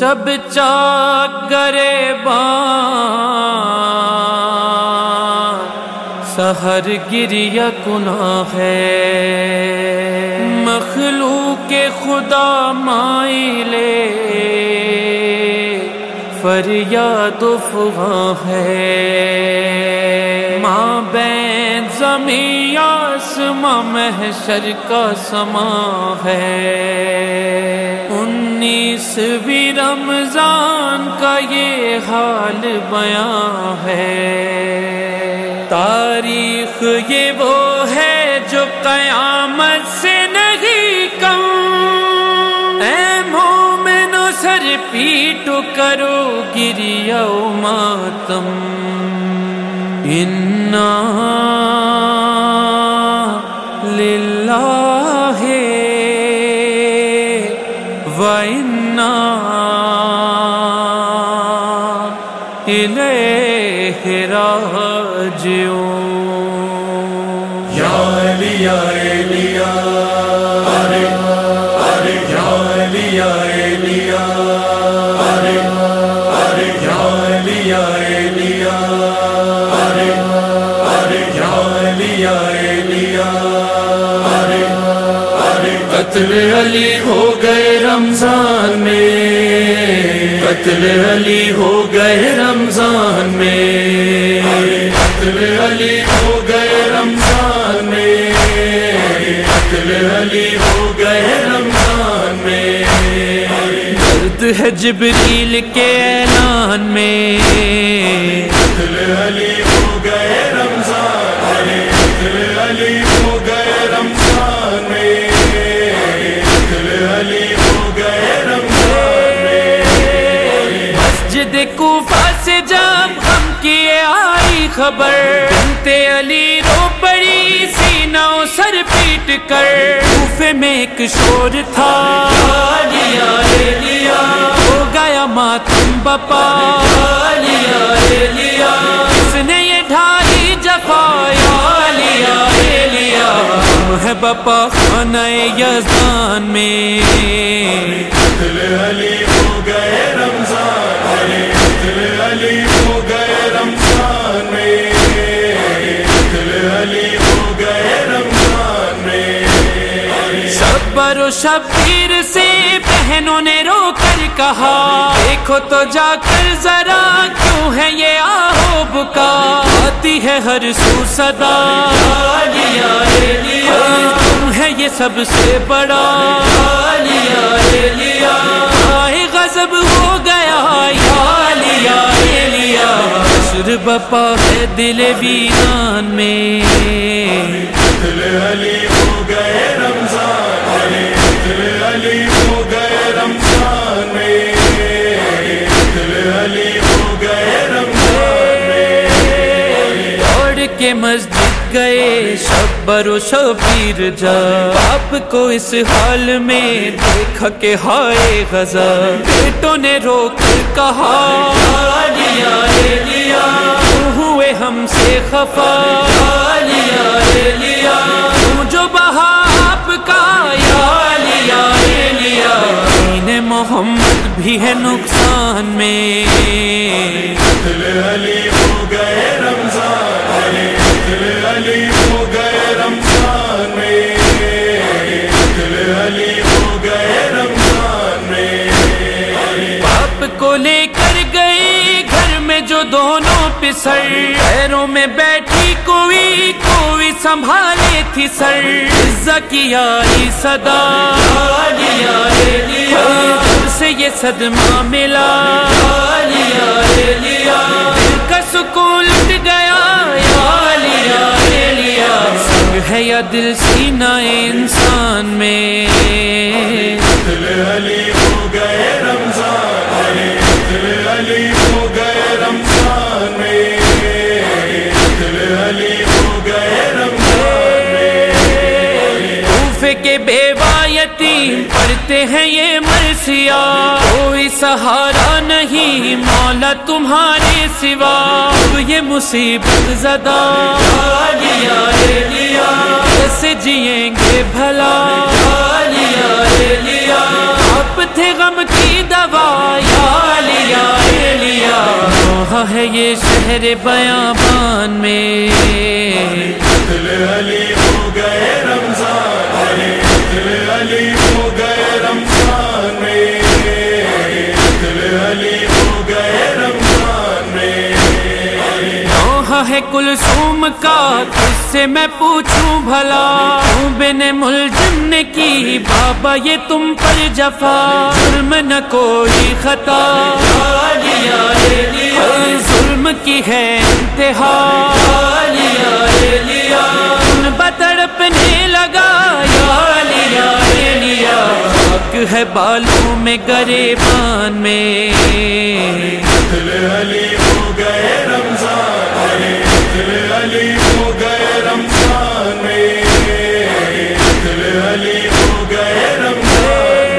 شب چاک گرے سہر گریا کنا ہے۔ مخلوق خدا مائی لے۔ فریاد فغاں ہے۔ ماں بین زمین آسماں، محشر کا سما ہے۔ انیسویں رمضان کا یہ حال بیاں ہے۔ تاریخ یہ وہ ہے جو قیامت سے نہیں کم۔ اے مومنو سر پیٹو کرو گریا ماتم۔ انا إِلَيْهِ راجعون یا علی، یا ارے ارے، یا علی یا علی یا ارے ارے، یا علی ارے ارے، یا ارے ارے، قتل علی ہو گئے رمضان میں۔ قتل علی ہو گئے رمضان قتل علی ہو گئے رمضان میں قتل علی ہو گئے رمضان میں۔ درد ہے جبریل کے اعلان میں۔ خبر۔ بنت علی رو پڑی، سینہ سر پیٹ کر۔ کوفے میں ایک شور تھا۔ لیا لیا ہو گیا ماتم بپا۔ لیا لیا اس نے یہ ڈھائی جفایا لیا لیا ہم ہے بپا خانہ یزدان میں۔ قتل علی ہو گئے رمضان۔ قتل علی شبیر سے بہنوں نے رو کر کہا، دیکھو تو جا کر ذرا کیوں ہے یہ آہو بکا آتی ہے ہر سو صدا۔ تم ہے یہ سب سے بڑا؟ غضب ہو گیا یا لیا بپا ہے دل ویران میں۔ علی ہو گئے رمضان میں قتل علی ہو گئے رمضان میں۔ دوڑ کے مسجد گئے شبر و شبیر جا۔ باپ کو اس حال میں دیکھا کہ ہائے غزا۔ بیٹوں نے رو کر کہا لیا لیا۔ ہوئے ہم سے خفا۔ لیا جو بہا محمد بھی ہے نقصان میں۔ قتل علی ہو گئے رمضان قتل علی ہو گئے رمضان میں۔ قتل علی ہو گئے رمضان میں۔ باپ کو لے کر گئے گھر میں جو دونوں پسر۔ پیروں میں بیٹھی کوئی سنبھالے تھی سر عزا آئی صدا۔ سے یہ صدمہ ملا۔ لیا لیا کا سکون لٹ گیا۔ لیا سنگ ہے یا دل سینہ انسان میں قتل علی ہو گئے رمضان میں۔ کے بیوہ یتیم پڑھتے ہیں یہ مرثیا کوئی سہارا نہیں، مولا تمہارے سوا۔ یہ مصیبت زدہ۔ کیسے جئیں گے بھلا۔ اب تھے غم کی دوا۔ ہے یہ شہر بیابان میں۔ کلثوم کا کس سے میں پوچھوں بھلا۔ بن ملزم نے کی، بابا یہ تم پر جفا۔ ظلم نہ کوئی خطا۔ ہر ظلم کی ہے انتہا۔ بتڑپنے لگا۔ لیا حق ہے بالوں میں، گریبان میں۔ علی ہو گئے رمضان میں علی ہو گئے رمضان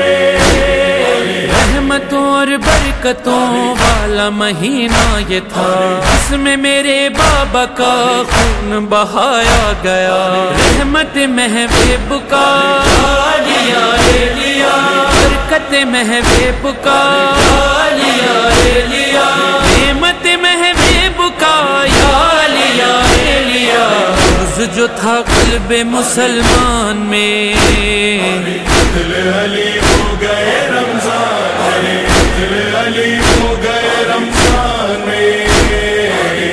رحمتوں اور برکتوں والا مہینہ یہ تھا۔ جس میں میرے بابا کا خون بہایا گیا۔ رحمت محبوب کا لیا لیا۔ برکت محبوب کا لیا لیا۔ جو تھا قلب مسلمان میں۔ قتل علی ہو گئے رمضان میں۔ قتل علی ہو گئے رمضان میں۔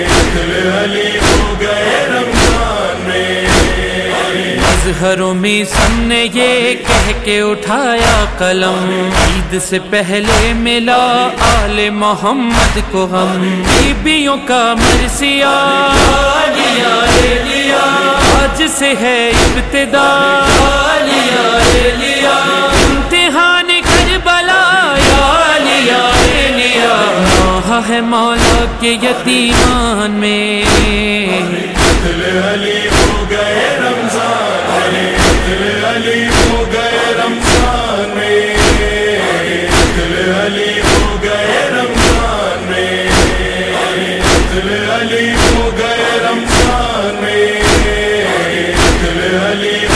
قتل علی ہو گئے رمضان میں۔ مظہروں میں سم نے یہ کہہ کے اٹھایا قلم۔ عید سے پہلے ملا آل محمد کو ہم بیبیوں کا مرثیا سے ہے ابتدا۔ لیا لیا امتحان کربلا۔ یا لیا ہے مولا کے یتیمان میں۔ علی ہو گئے رمضان علی ہو علی